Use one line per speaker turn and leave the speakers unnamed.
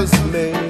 was made.